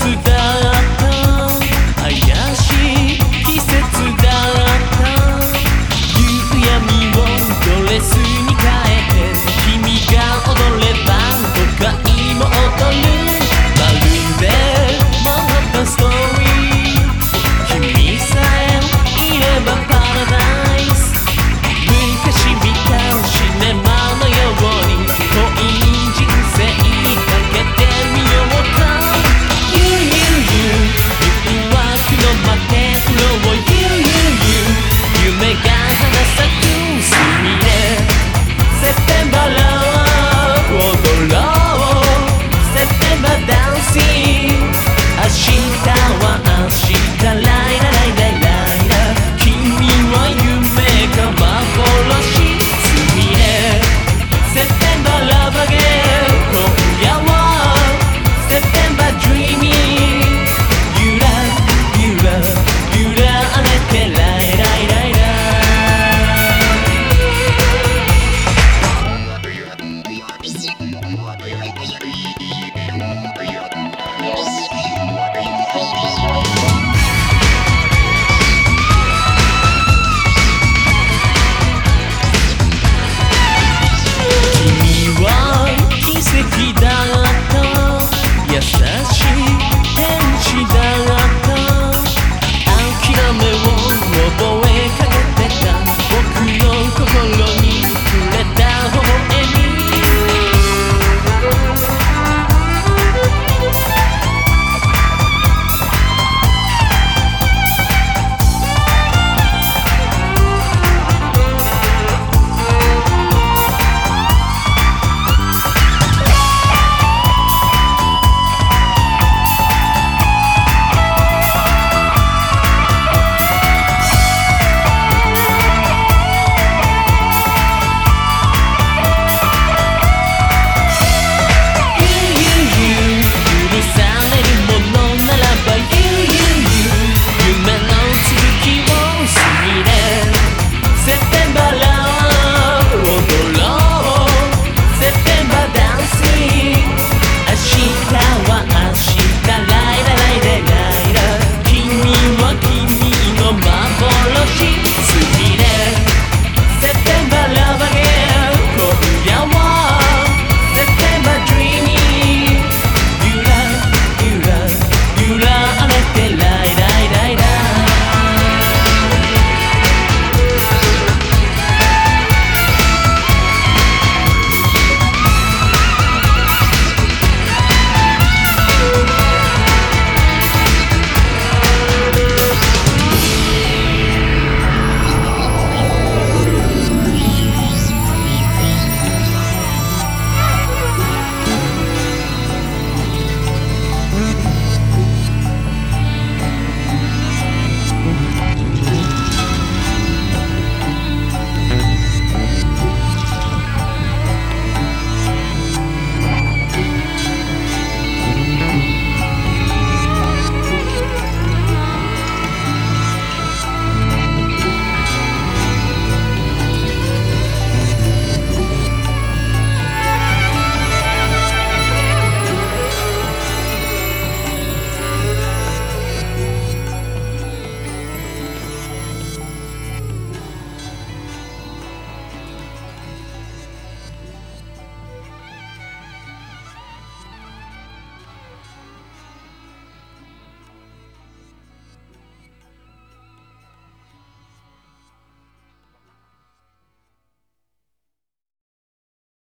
君